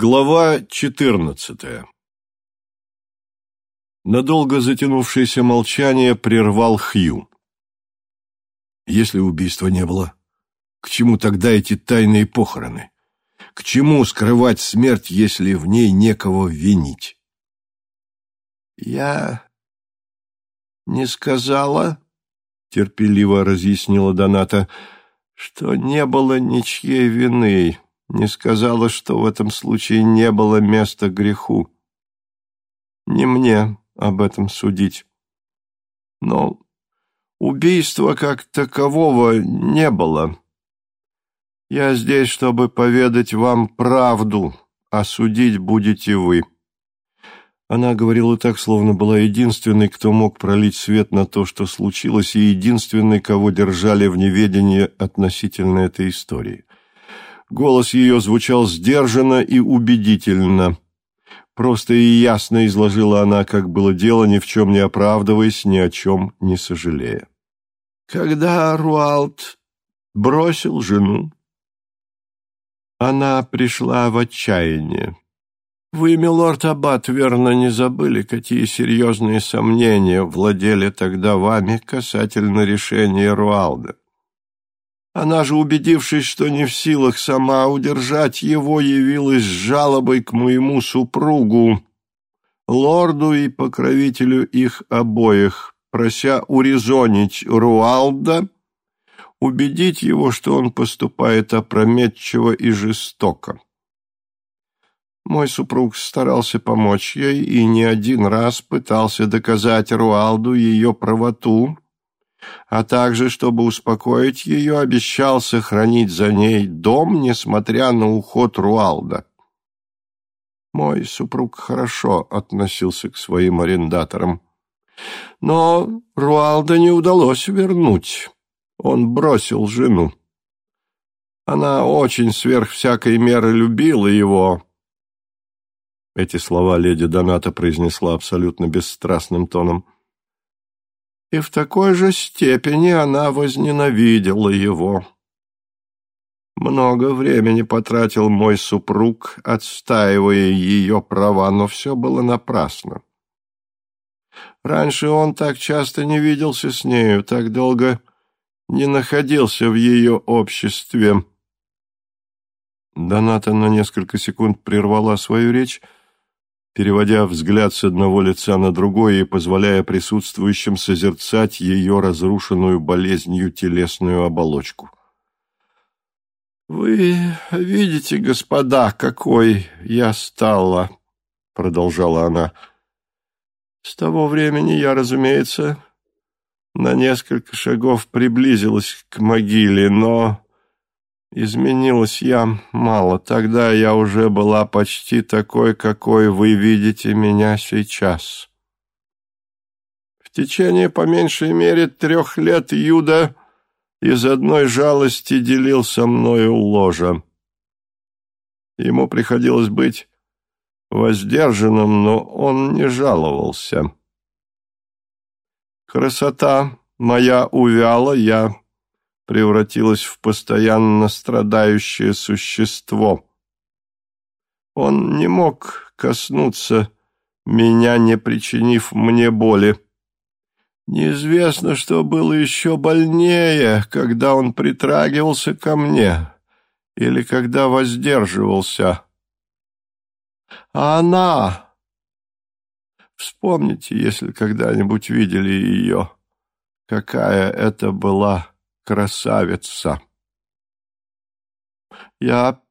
Глава четырнадцатая Надолго затянувшееся молчание прервал Хью. Если убийства не было, к чему тогда эти тайные похороны? К чему скрывать смерть, если в ней некого винить? «Я не сказала, — терпеливо разъяснила Доната, — что не было ничьей вины, не сказала, что в этом случае не было места греху. Не мне об этом судить. Но убийства как такового не было. Я здесь, чтобы поведать вам правду, а судить будете вы. Она говорила так, словно была единственной, кто мог пролить свет на то, что случилось, и единственной, кого держали в неведении относительно этой истории. Голос ее звучал сдержанно и убедительно. Просто и ясно изложила она, как было дело, ни в чем не оправдываясь, ни о чем не сожалея. Когда Руалт бросил жену, она пришла в отчаяние. Вы, милорд Аббат, верно не забыли, какие серьезные сомнения владели тогда вами касательно решения Руалда. Она же, убедившись, что не в силах сама удержать его, явилась с жалобой к моему супругу, лорду и покровителю их обоих, прося урезонить Руалда, убедить его, что он поступает опрометчиво и жестоко. Мой супруг старался помочь ей и не один раз пытался доказать Руалду ее правоту, а также, чтобы успокоить ее, обещал сохранить за ней дом, несмотря на уход Руалда. Мой супруг хорошо относился к своим арендаторам. Но Руалда не удалось вернуть. Он бросил жену. Она очень сверх всякой меры любила его, эти слова леди Доната произнесла абсолютно бесстрастным тоном. И в такой же степени она возненавидела его. Много времени потратил мой супруг, отстаивая ее права, но все было напрасно. Раньше он так часто не виделся с нею, так долго не находился в ее обществе. Доната на несколько секунд прервала свою речь, переводя взгляд с одного лица на другое и позволяя присутствующим созерцать ее разрушенную болезнью телесную оболочку. «Вы видите, господа, какой я стала», — продолжала она. «С того времени я, разумеется, на несколько шагов приблизилась к могиле, но Изменилась я мало. Тогда я уже была почти такой, какой вы видите меня сейчас. В течение по меньшей мере трех лет Юда из одной жалости делил со мною ложа. Ему приходилось быть воздержанным, но он не жаловался. Красота моя увяла, я превратилось в постоянно страдающее существо. Он не мог коснуться меня, не причинив мне боли. Неизвестно, что было еще больнее, когда он притрагивался ко мне или когда воздерживался. А она... Вспомните, если когда-нибудь видели ее, какая это была красавица. Я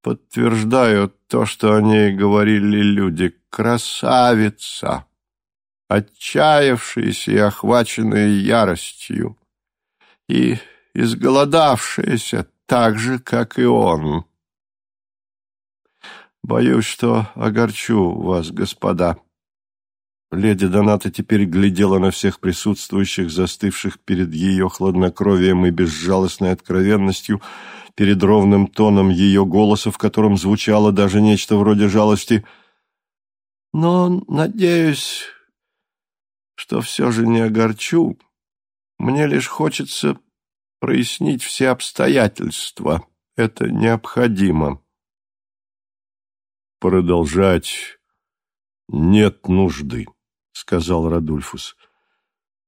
подтверждаю то, что о ней говорили люди. Красавица, отчаявшаяся и охваченная яростью, и изголодавшаяся так же, как и он. Боюсь, что огорчу вас, господа. Леди Доната теперь глядела на всех присутствующих, застывших перед ее хладнокровием и безжалостной откровенностью, перед ровным тоном ее голоса, в котором звучало даже нечто вроде жалости. «Но, надеюсь, что все же не огорчу. Мне лишь хочется прояснить все обстоятельства. Это необходимо». продолжать нет нужды, сказал Радульфус.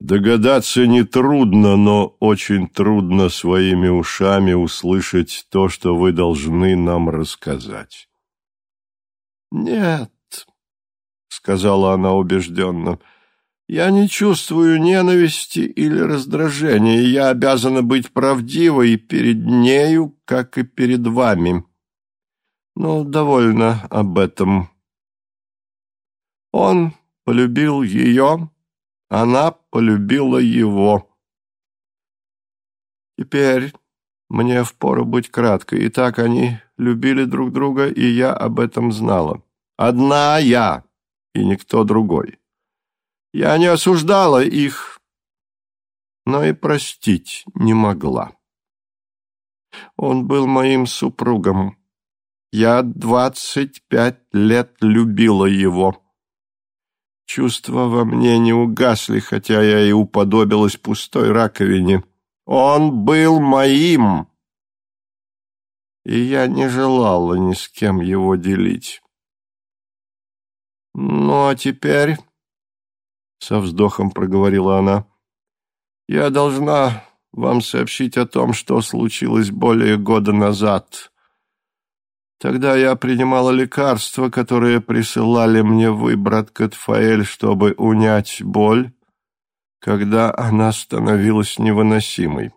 Догадаться нетрудно, но очень трудно своими ушами услышать то, что вы должны нам рассказать. «Нет», — сказала она убежденно, — «я не чувствую ненависти или раздражения. Я обязана быть правдивой перед нею, как и перед вами. Но довольно об этом. Он полюбил ее, она полюбила его. Теперь мне впору быть краткой. И так они любили друг друга, и я об этом знала. Одна я, и никто другой. Я не осуждала их, но и простить не могла. Он был моим супругом. Я двадцать пять лет любила его. Чувства во мне не угасли, хотя я и уподобилась пустой раковине. Он был моим, и я не желала ни с кем его делить. «Ну, а теперь...» — со вздохом проговорила она. «Я должна вам сообщить о том, что случилось более года назад. Тогда я принимала лекарства, которые присылали мне вы, брат Катфаэль, чтобы унять боль, когда она становилась невыносимой.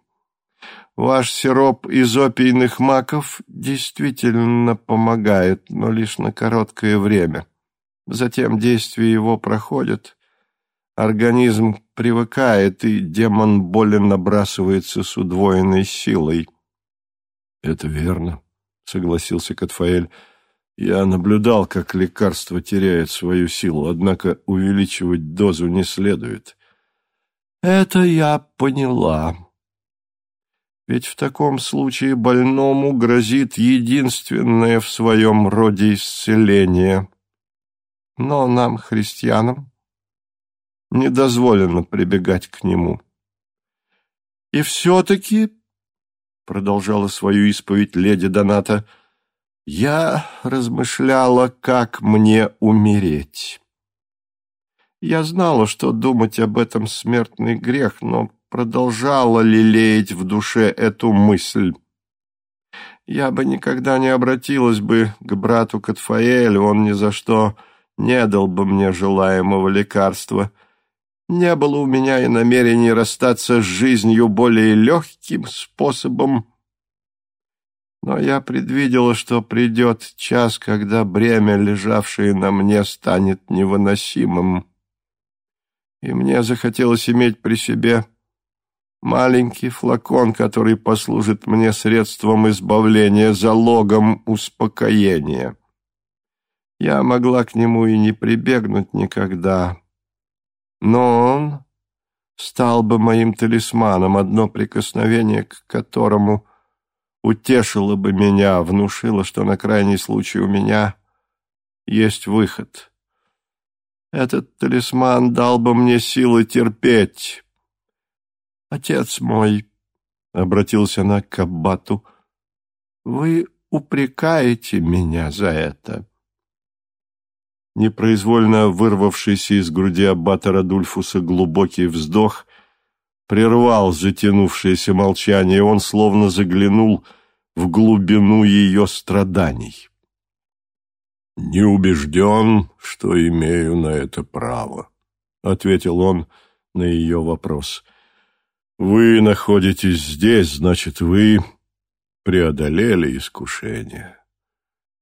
Ваш сироп из опийных маков действительно помогает, но лишь на короткое время. Затем действие его проходит, организм привыкает, и демон боли набрасывается с удвоенной силой. — Это верно, — согласился Катфаэль. «Я наблюдал, как лекарство теряет свою силу, однако увеличивать дозу не следует». «Это я поняла. Ведь в таком случае больному грозит единственное в своем роде исцеление. Но нам, христианам, не дозволено прибегать к нему. И все-таки продолжала свою исповедь леди Доната, я размышляла, как мне умереть. Я знала, что думать об этом смертный грех, но продолжала лелеять в душе эту мысль. Я бы никогда не обратилась бы к брату Катфаэлю, он ни за что не дал бы мне желаемого лекарства — не было у меня и намерения расстаться с жизнью более легким способом, но я предвидела, что придет час, когда бремя, лежавшее на мне, станет невыносимым. И мне захотелось иметь при себе маленький флакон, который послужит мне средством избавления, залогом успокоения. Я могла к нему и не прибегнуть никогда, но он стал бы моим талисманом, одно прикосновение к которому утешило бы меня, внушило, что на крайний случай у меня есть выход. Этот талисман дал бы мне силы терпеть. Отец мой, — обратился она к Аббату, — вы упрекаете меня за это. Непроизвольно вырвавшийся из груди аббата Радульфуса глубокий вздох прервал затянувшееся молчание, он словно заглянул в глубину ее страданий. «Не убежден, что имею на это право», — ответил он на ее вопрос. «Вы находитесь здесь, значит, вы преодолели искушение.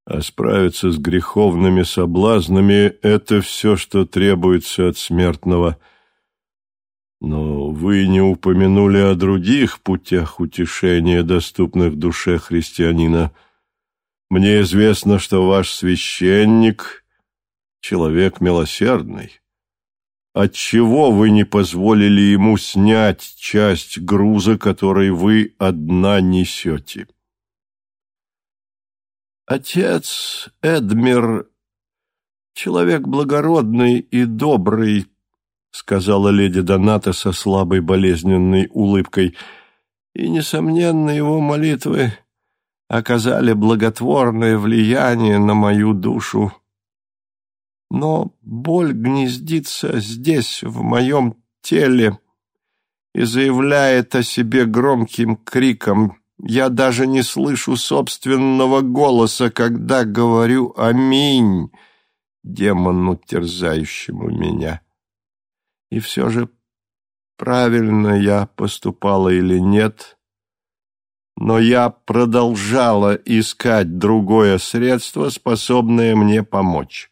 А справиться с греховными соблазнами — это все, что требуется от смертного. Но вы не упомянули о других путях утешения, доступных душе христианина. Мне известно, что ваш священник — человек милосердный. Отчего вы не позволили ему снять часть груза, который вы одна несете?» Отец Эдмир — человек благородный и добрый, — сказала леди Доната со слабой болезненной улыбкой, — и, несомненно, его молитвы оказали благотворное влияние на мою душу. Но боль гнездится здесь, в моем теле, и заявляет о себе громким криком. Я даже не слышу собственного голоса, когда говорю «Аминь» демону, терзающему меня. И все же правильно я поступала или нет, но я продолжала искать другое средство, способное мне помочь.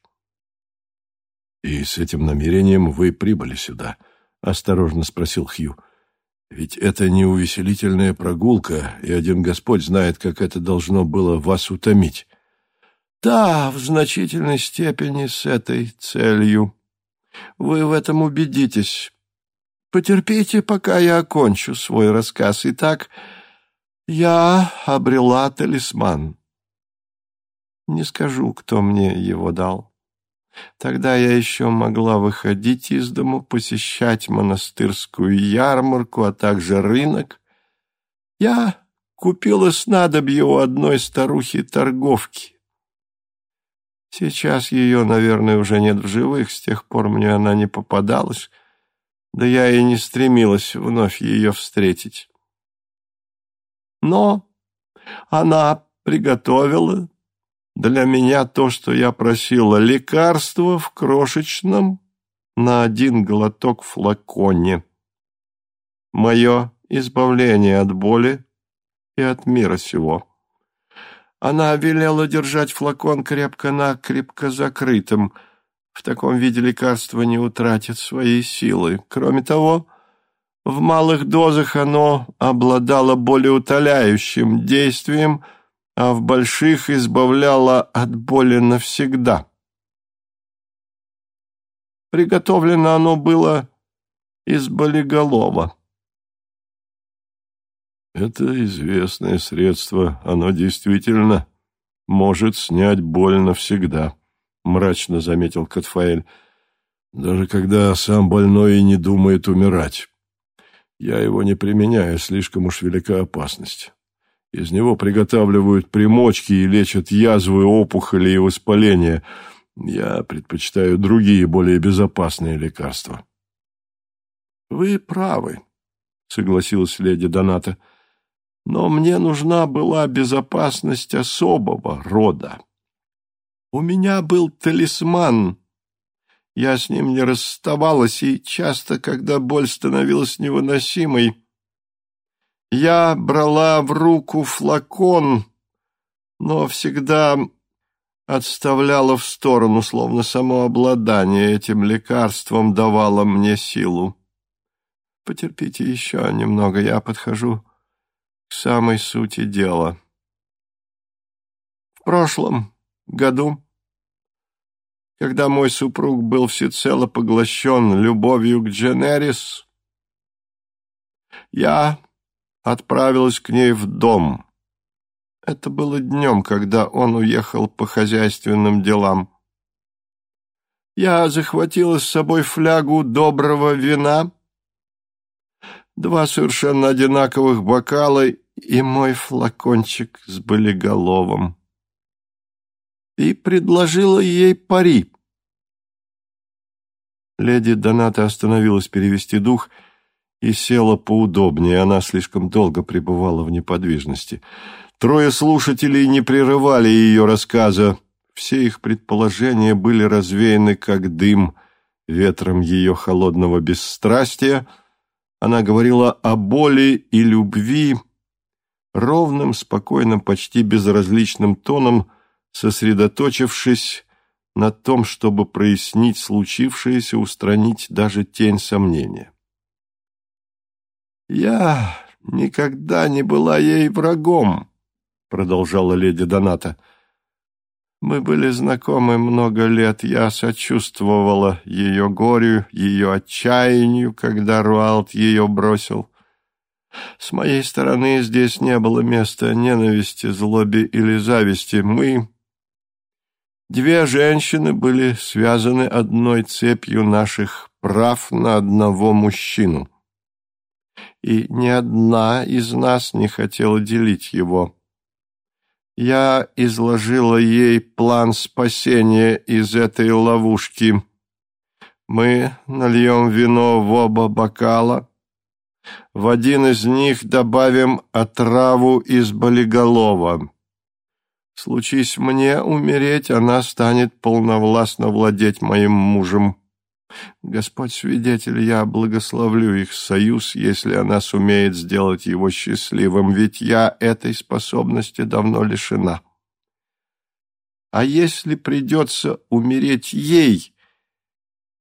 «И с этим намерением вы прибыли сюда?» — осторожно спросил Хью. «Ведь это не увеселительная прогулка, и один Господь знает, как это должно было вас утомить». «Да, в значительной степени с этой целью. Вы в этом убедитесь. Потерпите, пока я окончу свой рассказ. Итак, я обрела талисман. Не скажу, кто мне его дал. Тогда я еще могла выходить из дому, посещать монастырскую ярмарку, а также рынок. Я купила снадобье у одной старухи-торговки. Сейчас ее, наверное, уже нет в живых, с тех пор мне она не попадалась, да я и не стремилась вновь ее встретить. Но она приготовила для меня то, что я просила, лекарство в крошечном на один глоток флаконе. Мое избавление от боли и от мира сего. Она велела держать флакон крепко-накрепко закрытым. В таком виде лекарство не утратит своей силы. Кроме того, в малых дозах оно обладало болеутоляющим действием, а в больших избавляло от боли навсегда. Приготовлено оно было из болиголова. Это известное средство, оно действительно может снять боль навсегда, мрачно заметил Катфаэль, даже когда сам больной и не думает умирать. Я его не применяю, слишком уж велика опасность. Из него приготавливают примочки и лечат язвы, опухоли и воспаления. Я предпочитаю другие, более безопасные лекарства. — Вы правы, — согласилась леди Доната. — но мне нужна была безопасность особого рода. У меня был талисман. Я с ним не расставалась, и часто, когда боль становилась невыносимой, я брала в руку флакон, но всегда отставляла в сторону, словно само обладание этим лекарством давало мне силу. Потерпите еще немного, я подхожу к самой сути дела. В прошлом году, когда мой супруг был всецело поглощен любовью к Дженерис, я отправилась к ней в дом. Это было днем, когда он уехал по хозяйственным делам. Я захватила с собой флягу доброго вина, два совершенно одинаковых бокала и мой флакончик с болиголовом. И предложила ей пари. Леди Доната остановилась перевести дух и села поудобнее. Она слишком долго пребывала в неподвижности. Трое слушателей не прерывали ее рассказа. Все их предположения были развеяны, как дым, ветром ее холодного бесстрастия. Она говорила о боли и любви, ровным, спокойным, почти безразличным тоном, сосредоточившись на том, чтобы прояснить случившееся, устранить даже тень сомнения. «Я никогда не была ей врагом», — продолжала леди Доната. «Мы были знакомы много лет, я сочувствовала ее горю, ее отчаянию, когда Руалт ее бросил. С моей стороны здесь не было места ненависти, злобе или зависти. Мы, две женщины, были связаны одной цепью наших прав на одного мужчину. И ни одна из нас не хотела делить его. Я изложила ей план спасения из этой ловушки. Мы нальем вино в оба бокала, в один из них добавим отраву из болиголова. Случись мне умереть, она станет полновластно владеть моим мужем. Господь свидетель, я благословлю их союз, если она сумеет сделать его счастливым, ведь я этой способности давно лишена. А если придется умереть ей,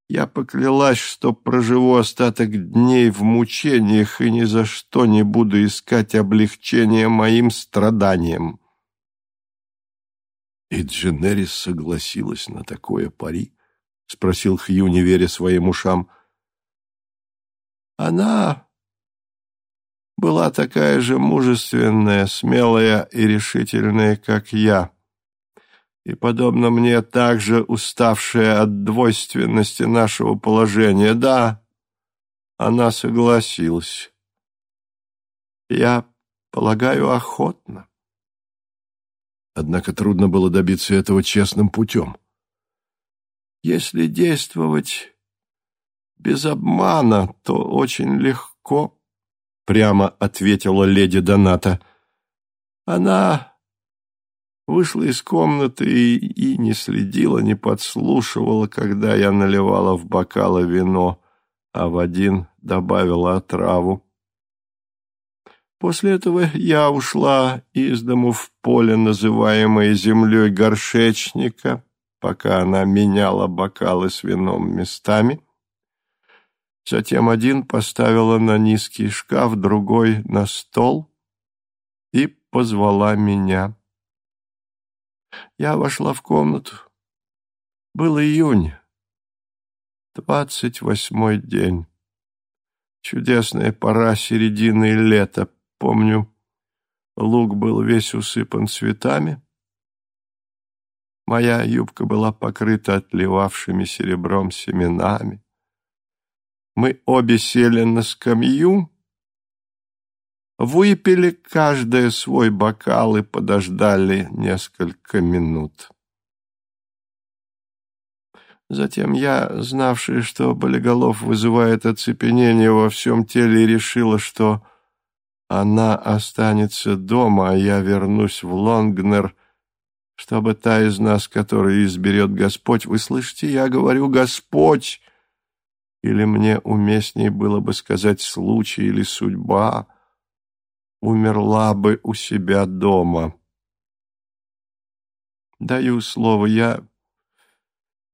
я поклялась, что проживу остаток дней в мучениях и ни за что не буду искать облегчения моим страданиям. И Дженерис согласилась на такое пари? — спросил Хью, не веря своим ушам. Она была такая же мужественная, смелая и решительная, как я, и, подобно мне, также уставшая от двойственности нашего положения. Да, она согласилась. Я полагаю, охотно. Однако трудно было добиться этого честным путем. Если действовать без обмана, то очень легко, — прямо ответила леди Доната. Она вышла из комнаты и, и не следила, не подслушивала, когда я наливала в бокалы вино, а в один добавила отраву. После этого я ушла из дому в поле, называемое землей горшечника, пока она меняла бокалы с вином местами. Затем один поставила на низкий шкаф, другой — на стол и позвала меня. Я вошла в комнату. Был июнь, двадцать восьмой день. Чудесная пора середины лета, Помню, луг был весь усыпан цветами. Моя юбка была покрыта отливавшими серебром семенами. Мы обе сели на скамью, выпили каждое свой бокал и подождали несколько минут. Затем я, знавшая, что болиголов вызывает оцепенение во всем теле, решила, что она останется дома, а я вернусь в Лонгнер, чтобы та из нас, которую изберет Господь, вы слышите, я говорю «Господь», или мне уместнее было бы сказать «случай» или «судьба», умерла бы у себя дома. Даю слово, я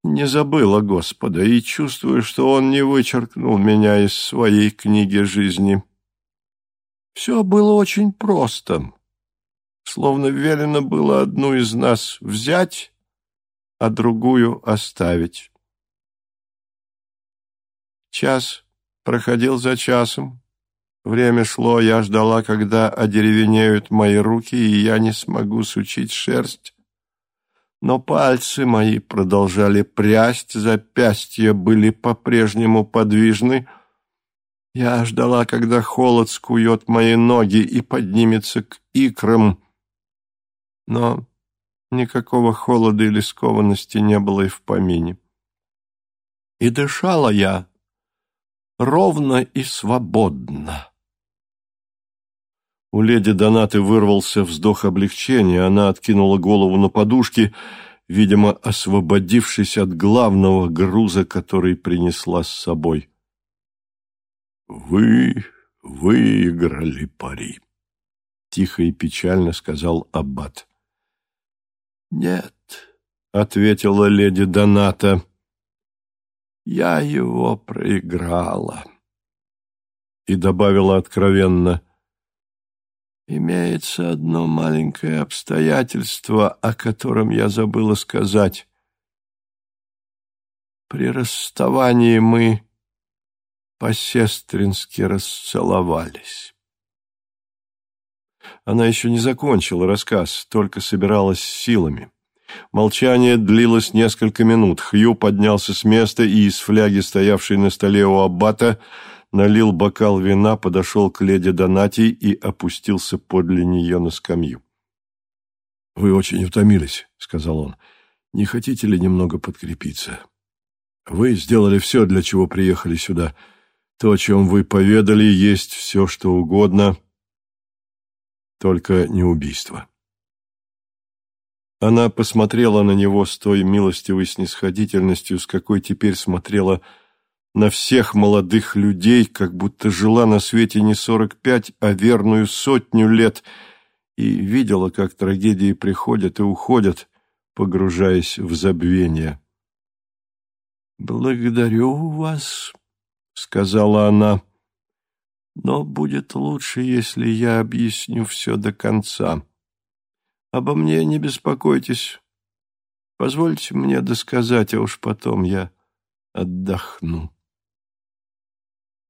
не забыла Господа и чувствую, что Он не вычеркнул меня из своей книги жизни. Все было очень просто. Словно велено было одну из нас взять, а другую оставить. Час проходил за часом. Время шло, я ждала, когда одеревенеют мои руки, и я не смогу сучить шерсть. Но пальцы мои продолжали прясть, запястья были по-прежнему подвижны, я ждала, когда холод скует мои ноги и поднимется к икрам, но никакого холода или скованности не было и в помине. И дышала я ровно и свободно. У леди Донаты вырвался вздох облегчения, она откинула голову на подушки, видимо, освободившись от главного груза, который принесла с собой. «Вы выиграли пари», — тихо и печально сказал Аббат. «Нет», — ответила леди Доната, — «я его проиграла». И добавила откровенно, «Имеется одно маленькое обстоятельство, о котором я забыла сказать. При расставании мы по-сестрински расцеловались. Она еще не закончила рассказ, только собиралась силами. Молчание длилось несколько минут. Хью поднялся с места и из фляги, стоявшей на столе у аббата, налил бокал вина, подошел к леди Донати и опустился подле нее на скамью. «Вы очень утомились», — сказал он. «Не хотите ли немного подкрепиться? Вы сделали все, для чего приехали сюда. То, о чем вы поведали, есть все, что угодно, только не убийство». Она посмотрела на него с той милостивой снисходительностью, с какой теперь смотрела на всех молодых людей, как будто жила на свете не сорок пять, а верную сотню лет — и видела, как трагедии приходят и уходят, погружаясь в забвение. «Благодарю вас», — сказала она, — «но будет лучше, если я объясню все до конца. Обо мне не беспокойтесь. Позвольте мне досказать, а уж потом я отдохну».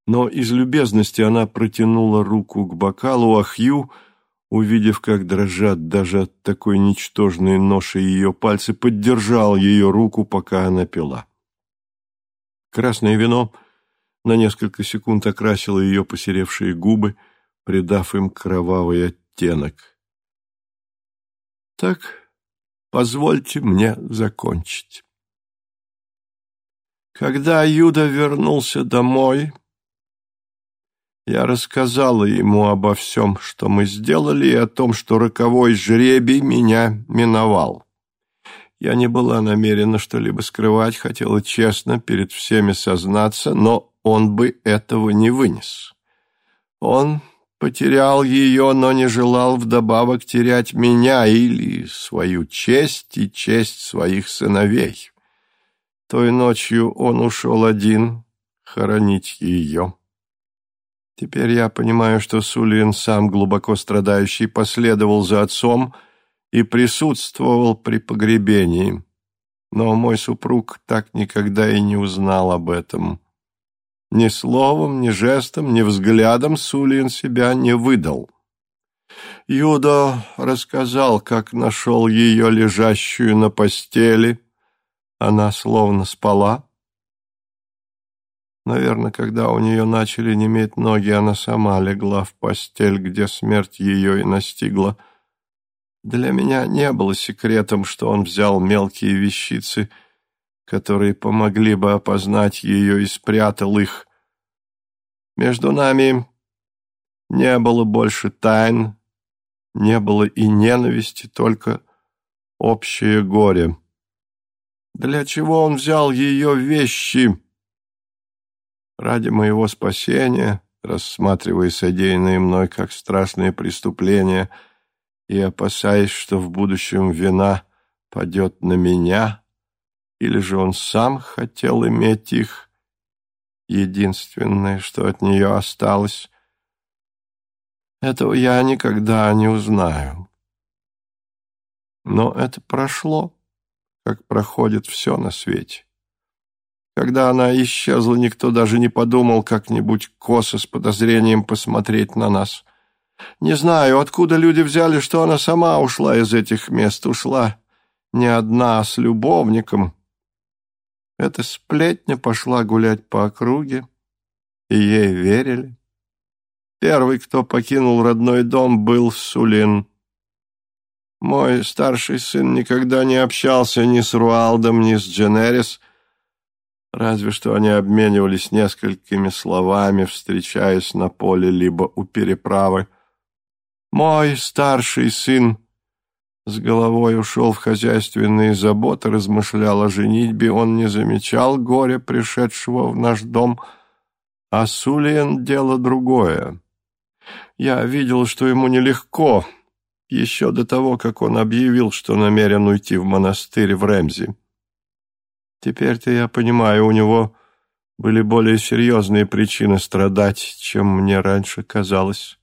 Но из любезности она протянула руку к бокалу, а Хью — увидев, как дрожат даже от такой ничтожной ноши ее пальцы, поддержал ее руку, пока она пила. Красное вино на несколько секунд окрасило ее посеревшие губы, придав им кровавый оттенок. «Так, позвольте мне закончить». Когда Юда вернулся домой, я рассказала ему обо всем, что мы сделали, и о том, что роковой жребий меня миновал. Я не была намерена что-либо скрывать, хотела честно перед всеми сознаться, но он бы этого не вынес. Он потерял ее, но не желал вдобавок терять меня или свою честь и честь своих сыновей. Той ночью он ушел один хоронить ее. Теперь я понимаю, что Сулин, сам глубоко страдающий, последовал за отцом и присутствовал при погребении. Но мой супруг так никогда и не узнал об этом. Ни словом, ни жестом, ни взглядом Сулин себя не выдал. Юдо рассказал, как нашел ее лежащую на постели. Она словно спала, Наверное, когда у нее начали неметь ноги, она сама легла в постель, где смерть ее и настигла. Для меня не было секретом, что он взял мелкие вещицы, которые помогли бы опознать ее, и спрятал их. Между нами не было больше тайн, не было и ненависти, только общее горе. Для чего он взял ее вещи? Ради моего спасения, рассматривая содеянное мной как страшное преступление и опасаясь, что в будущем вина падет на меня, или же он сам хотел иметь их, единственное, что от нее осталось, этого я никогда не узнаю. Но это прошло, как проходит все на свете. Когда она исчезла, никто даже не подумал как-нибудь косо с подозрением посмотреть на нас. Не знаю, откуда люди взяли, что она сама ушла из этих мест, ушла не одна, а с любовником. Эта сплетня пошла гулять по округе, и ей верили. Первый, кто покинул родной дом, был Сулин. Мой старший сын никогда не общался ни с Руалдом, ни с Дженерис, Разве что они обменивались несколькими словами, встречаясь на поле либо у переправы. Мой старший сын с головой ушел в хозяйственные заботы, размышлял о женитьбе, он не замечал горя, пришедшего в наш дом, а Сулиен — дело другое. Я видел, что ему нелегко, еще до того, как он объявил, что намерен уйти в монастырь в Ремзи. Теперь-то я понимаю, у него были более серьезные причины страдать, чем мне раньше казалось.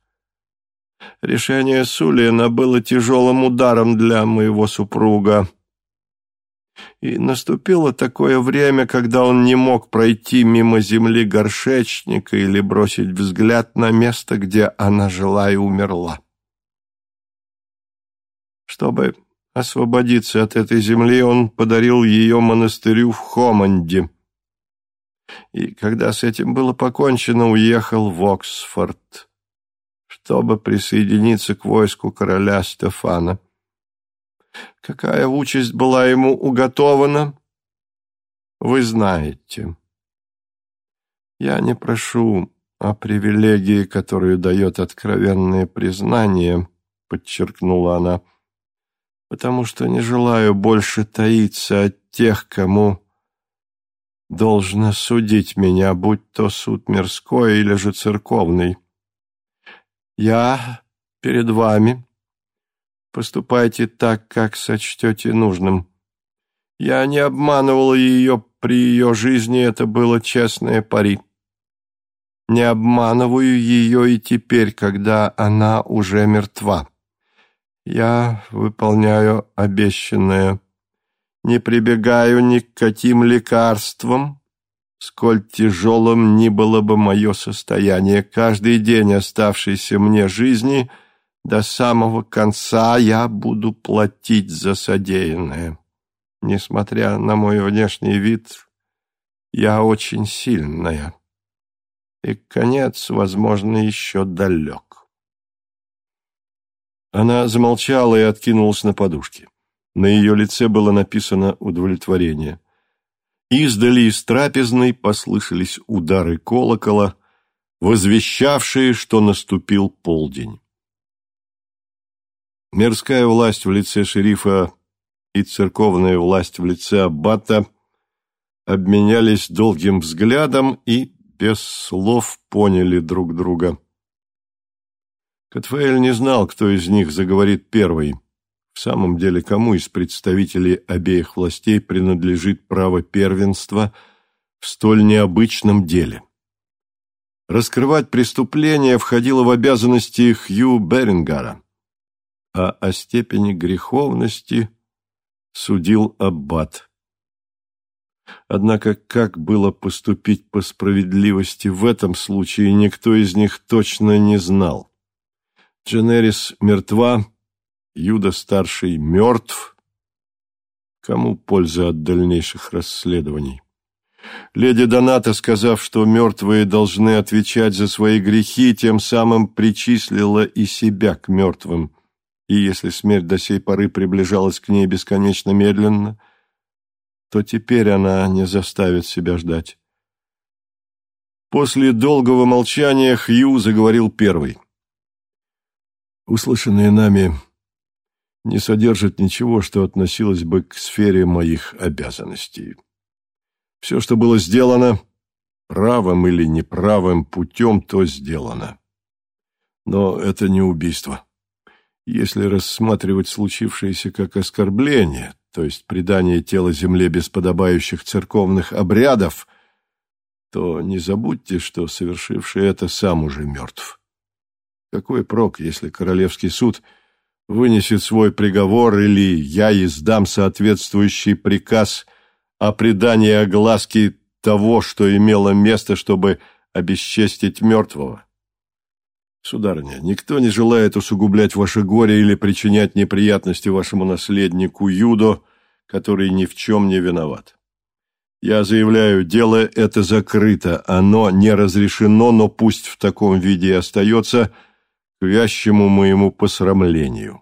Решение Сулина было тяжелым ударом для моего супруга. И наступило такое время, когда он не мог пройти мимо земли горшечника или бросить взгляд на место, где она жила и умерла. Чтобы освободиться от этой земли, он подарил ее монастырю в Хоманде. И когда с этим было покончено, уехал в Оксфорд, чтобы присоединиться к войску короля Стефана. Какая участь была ему уготована, вы знаете. Я не прошу о привилегии, которую дает откровенное признание, подчеркнула она, потому что не желаю больше таиться от тех, кому должно судить меня, будь то суд мирской или же церковный. Я перед вами. Поступайте так, как сочтете нужным. Я не обманывал ее при ее жизни, это было честное пари. Не обманываю ее и теперь, когда она уже мертва. Я выполняю обещанное не прибегаю ни к каким лекарствам, сколь тяжелым ни было бы мое состояние. Каждый день оставшейся мне жизни до самого конца я буду платить за содеянное. Несмотря на мой внешний вид, я очень сильная, и конец, возможно, еще далек. Она замолчала и откинулась на подушки. На ее лице было написано удовлетворение. Издали из трапезной послышались удары колокола, возвещавшие, что наступил полдень. Мирская власть в лице шерифа и церковная власть в лице аббата обменялись долгим взглядом и без слов поняли друг друга. Катфаэль не знал, кто из них заговорит первый – в самом деле, кому из представителей обеих властей принадлежит право первенства в столь необычном деле? Раскрывать преступление входило в обязанности Хью Берингара, а о степени греховности судил Аббат. Однако как было поступить по справедливости в этом случае, никто из них точно не знал. Дженерис мертва, Юда-старший мертв. Кому польза от дальнейших расследований? Леди Доната, сказав, что мертвые должны отвечать за свои грехи, тем самым причислила и себя к мертвым. И если смерть до сей поры приближалась к ней бесконечно медленно, то теперь она не заставит себя ждать. После долгого молчания Хью заговорил первый. Услышанные нами не содержит ничего, что относилось бы к сфере моих обязанностей. Все, что было сделано, правым или неправым путем, то сделано. Но это не убийство. Если рассматривать случившееся как оскорбление, то есть предание тела земле без подобающих церковных обрядов, то не забудьте, что совершивший это сам уже мертв. Какой прок, если королевский суд – вынесет свой приговор или я издам соответствующий приказ о предании огласки того, что имело место, чтобы обесчестить мертвого. Сударыня, никто не желает усугублять ваше горе или причинять неприятности вашему наследнику Юдо, который ни в чем не виноват. Я заявляю, дело это закрыто, оно не разрешено, но пусть в таком виде и остается – к вящему моему посрамлению.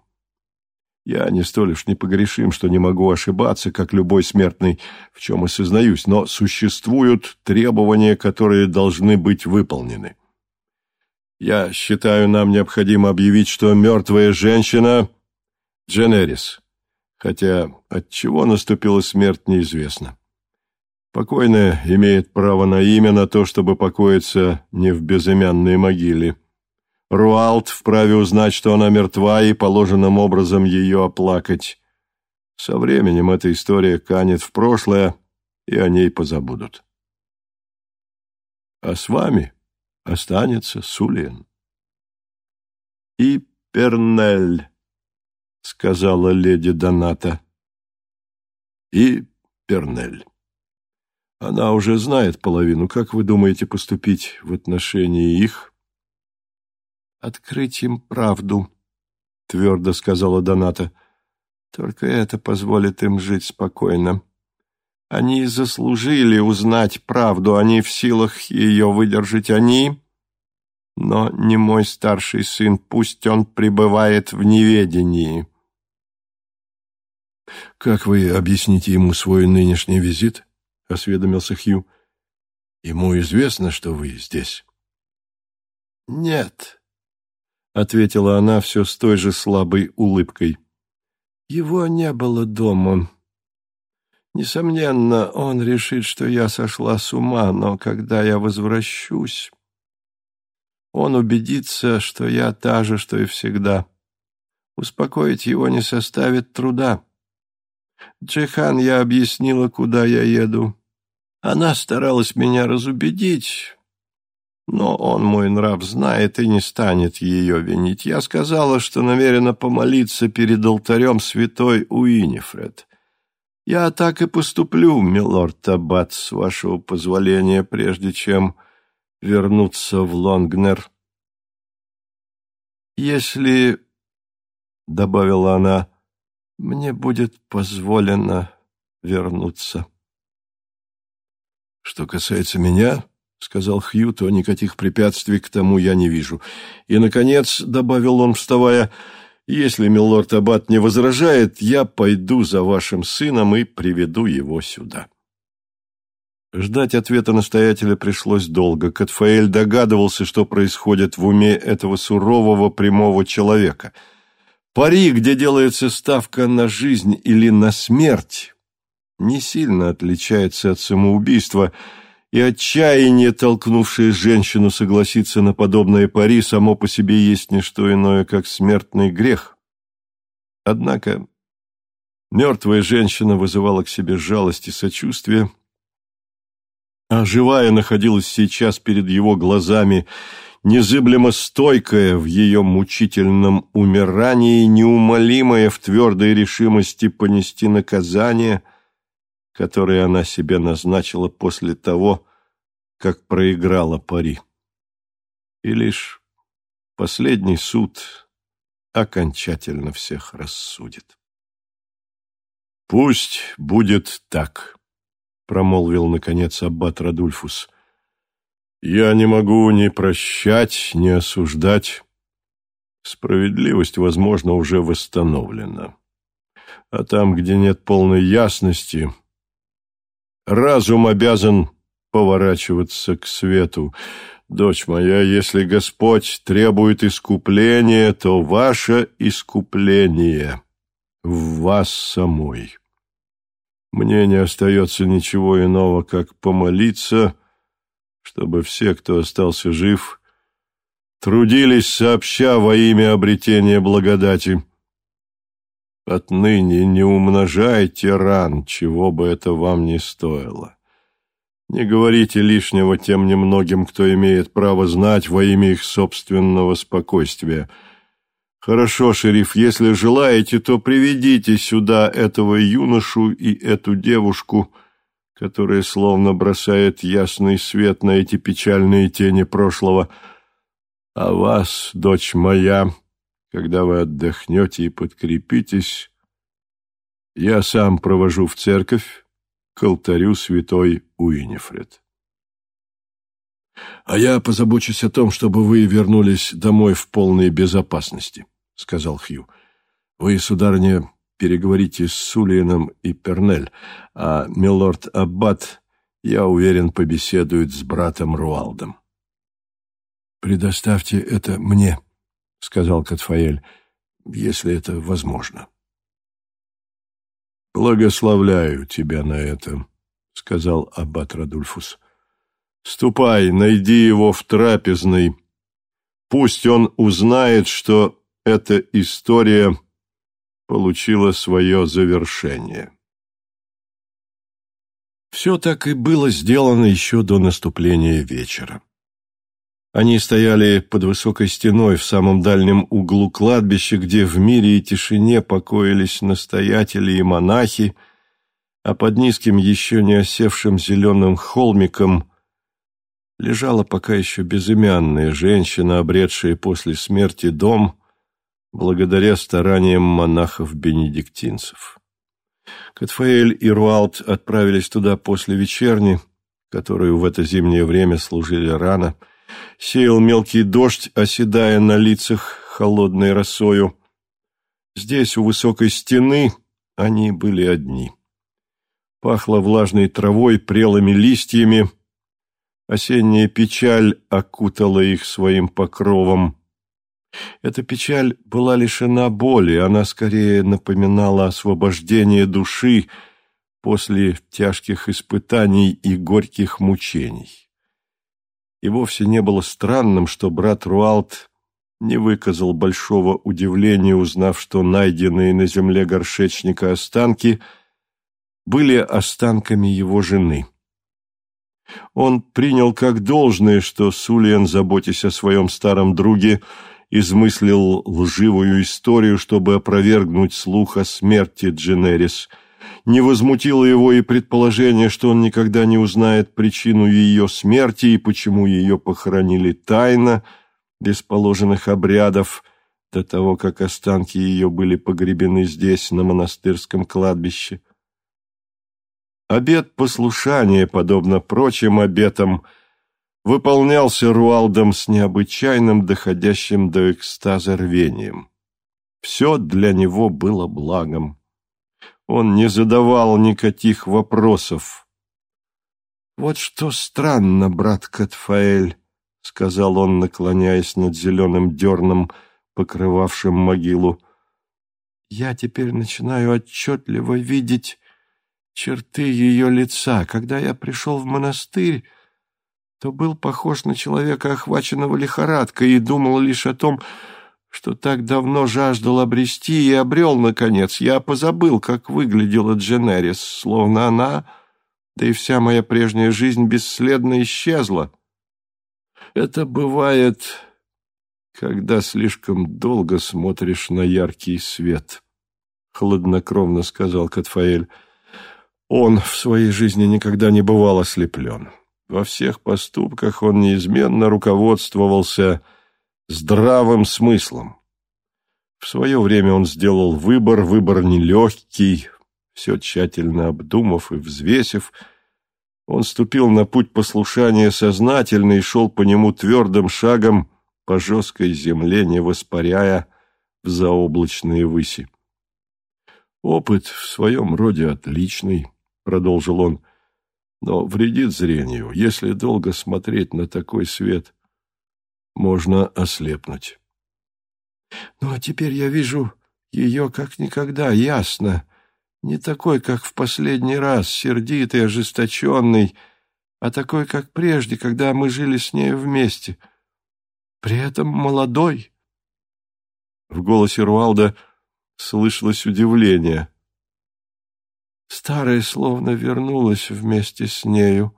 Я не столь уж непогрешим, что не могу ошибаться, как любой смертный, в чем и сознаюсь, но существуют требования, которые должны быть выполнены. Я считаю, нам необходимо объявить, что мертвая женщина — Дженерис, хотя от чего наступила смерть, неизвестно. Покойная имеет право на имя, на то, чтобы покоиться не в безымянной могиле. Руалт вправе узнать, что она мертва, и положенным образом ее оплакать. Со временем эта история канет в прошлое, и о ней позабудут. А с вами останется Сулиен. «И Пернель», — сказала леди Доната. «И Пернель. Она уже знает половину. Как вы думаете поступить в отношении их?» Открыть им правду, — твердо сказала Доната. Только это позволит им жить спокойно. Они заслужили узнать правду, они в силах ее выдержать, они... Но не мой старший сын, пусть он пребывает в неведении. «Как вы объясните ему свой нынешний визит?» — осведомился Хью. «Ему известно, что вы здесь?» «Нет», — ответила она все с той же слабой улыбкой. «Его не было дома. Несомненно, он решит, что я сошла с ума, но когда я возвращусь, он убедится, что я та же, что и всегда. Успокоить его не составит труда. Джихан я объяснила, куда я еду. Она старалась меня разубедить, но он мой нрав знает и не станет ее винить. Я сказала, что намерена помолиться перед алтарем святой Уинифред. Я так и поступлю, милорд Табат, с вашего позволения, прежде чем вернуться в Лонгнер. Если, — добавила она, — мне будет позволено вернуться. Что касается меня, — сказал Хью, — то никаких препятствий к тому я не вижу. И, наконец, — добавил он, вставая, — если милорд Аббат не возражает, я пойду за вашим сыном и приведу его сюда. Ждать ответа настоятеля пришлось долго. Катфаэль догадывался, что происходит в уме этого сурового прямого человека. Пари, где делается ставка на жизнь или на смерть, не сильно отличается от самоубийства, и отчаяние, толкнувшее женщину согласиться на подобное пари, само по себе есть не что иное, как смертный грех. Однако мертвая женщина вызывала к себе жалость и сочувствие, а живая находилась сейчас перед его глазами, незыблемо стойкая в ее мучительном умирании, неумолимая в твердой решимости понести наказание — которые она себе назначила после того, как проиграла пари. И лишь последний суд окончательно всех рассудит. «Пусть будет так», — промолвил, наконец, аббат Радульфус. «Я не могу ни прощать, ни осуждать. Справедливость, возможно, уже восстановлена. А там, где нет полной ясности, Разум обязан поворачиваться к свету. Дочь моя, если Господь требует искупления, то ваше искупление в вас самой. Мне не остается ничего иного, как помолиться, чтобы все, кто остался жив, трудились сообща во имя обретения благодати. Отныне не умножайте ран, чего бы это вам ни стоило. Не говорите лишнего тем немногим, кто имеет право знать во имя их собственного спокойствия. Хорошо, шериф, если желаете, то приведите сюда этого юношу и эту девушку, которая словно бросает ясный свет на эти печальные тени прошлого. А вас, дочь моя, когда вы отдохнете и подкрепитесь, я сам провожу в церковь к алтарю святой Уинифред. — А я позабочусь о том, чтобы вы вернулись домой в полной безопасности, — сказал Хью. — Вы, сударыня, переговорите с Сулиеном и Пернель, а милорд Аббат, я уверен, побеседует с братом Руалдом. — Предоставьте это мне, — сказал Катфаэль, — если это возможно. «Благословляю тебя на это», — сказал аббат Радульфус. «Ступай, найди его в трапезной. Пусть он узнает, что эта история получила свое завершение». Все так и было сделано еще до наступления вечера. Они стояли под высокой стеной в самом дальнем углу кладбища, где в мире и тишине покоились настоятели и монахи, а под низким еще не осевшим зеленым холмиком лежала пока еще безымянная женщина, обретшая после смерти дом, благодаря стараниям монахов-бенедиктинцев. Катфаэль и Руалт отправились туда после вечерни, которую в это зимнее время служили рано – Сеял мелкий дождь, оседая на лицах холодной росою. Здесь, у высокой стены, они были одни. Пахло влажной травой, прелыми листьями. Осенняя печаль окутала их своим покровом. Эта печаль была лишена боли, она скорее напоминала освобождение души после тяжких испытаний и горьких мучений. И вовсе не было странным, что брат Руалт не выказал большого удивления, узнав, что найденные на земле горшечника останки были останками его жены. Он принял как должное, что Сулиан, заботясь о своем старом друге, измыслил лживую историю, чтобы опровергнуть слух о смерти Дженерис. Не возмутило его и предположение, что он никогда не узнает причину ее смерти и почему ее похоронили тайно – без положенных обрядов, до того, как останки ее были погребены здесь, на монастырском кладбище. Обет послушания, подобно прочим обетам, выполнялся Руалдом с необычайным, доходящим до экстаза рвением. Все для него было благом. Он не задавал никаких вопросов. «Вот что странно, брат Катфаэль», — сказал он, наклоняясь над зеленым дерном, покрывавшим могилу. «Я теперь начинаю отчетливо видеть черты ее лица. Когда я пришел в монастырь, то был похож на человека, охваченного лихорадкой, и думал лишь о том, что так давно жаждал обрести и обрел, наконец. Я позабыл, как выглядела Дженерис, словно она, да и вся моя прежняя жизнь бесследно исчезла». Это бывает, когда слишком долго смотришь на яркий свет, — хладнокровно сказал Катфаэль. Он в своей жизни никогда не бывал ослеплен. Во всех поступках он неизменно руководствовался здравым смыслом. В свое время он сделал выбор, выбор нелегкий, все тщательно обдумав и взвесив, — он ступил на путь послушания сознательно и шел по нему твердым шагом по жесткой земле, не воспаряя в заоблачные выси. «Опыт в своем роде отличный», — продолжил он, — «но вредит зрению. Если долго смотреть на такой свет, можно ослепнуть». «Ну, а теперь я вижу ее как никогда ясно», не такой, как в последний раз, сердитый, ожесточенный, а такой, как прежде, когда мы жили с нею вместе. При этом молодой. В голосе Руалда слышалось удивление. Старая словно вернулась вместе с нею.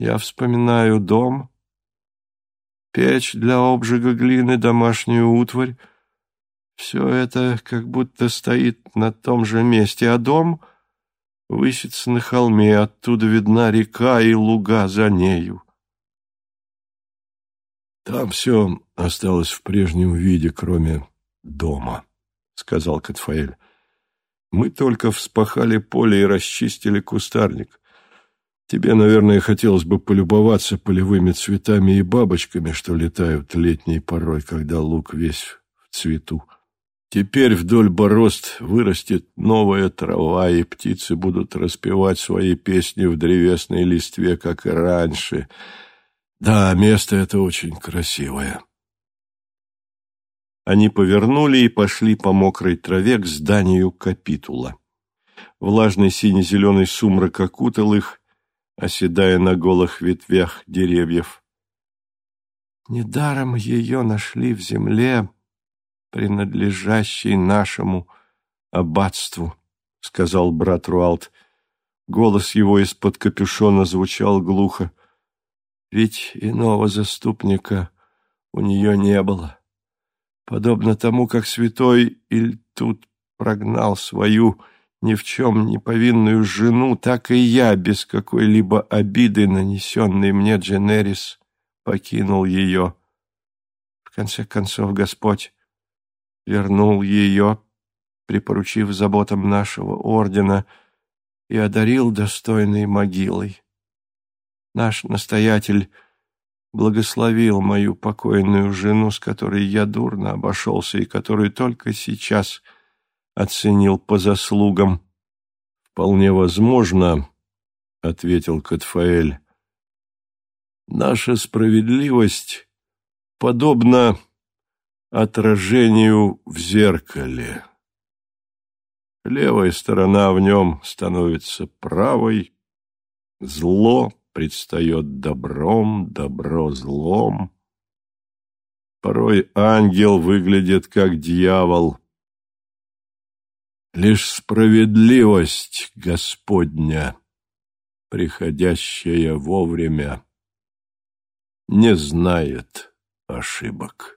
Я вспоминаю дом, печь для обжига глины, домашнюю утварь, все это как будто стоит на том же месте, а дом высится на холме, оттуда видна река и луга за нею. Там все осталось в прежнем виде, кроме дома, — сказал Катфаэль. Мы только вспахали поле и расчистили кустарник. Тебе, наверное, хотелось бы полюбоваться полевыми цветами и бабочками, что летают летней порой, когда лук весь в цвету. Теперь вдоль борозд вырастет новая трава, и птицы будут распевать свои песни в древесной листве, как и раньше. Да, место это очень красивое. Они повернули и пошли по мокрой траве к зданию капитула. Влажный сине-зеленый сумрак окутал их, оседая на голых ветвях деревьев. Недаром ее нашли в земле, принадлежащий нашему аббатству, — сказал брат Руалт. Голос его из-под капюшона звучал глухо. Ведь иного заступника у нее не было. Подобно тому, как святой Ильтут прогнал свою ни в чем не повинную жену, так и я, без какой-либо обиды, нанесенной мне Дженерис, покинул ее. В конце концов, Господь вернул ее, припоручив заботам нашего ордена, и одарил достойной могилой. Наш настоятель благословил мою покойную жену, с которой я дурно обошелся и которую только сейчас оценил по заслугам. «Вполне возможно», — ответил Катфаэль, — «наша справедливость подобна отражению в зеркале. Левая сторона в нем становится правой, зло предстает добром, добро злом. Порой ангел выглядит как дьявол. Лишь справедливость Господня, приходящая вовремя, не знает ошибок.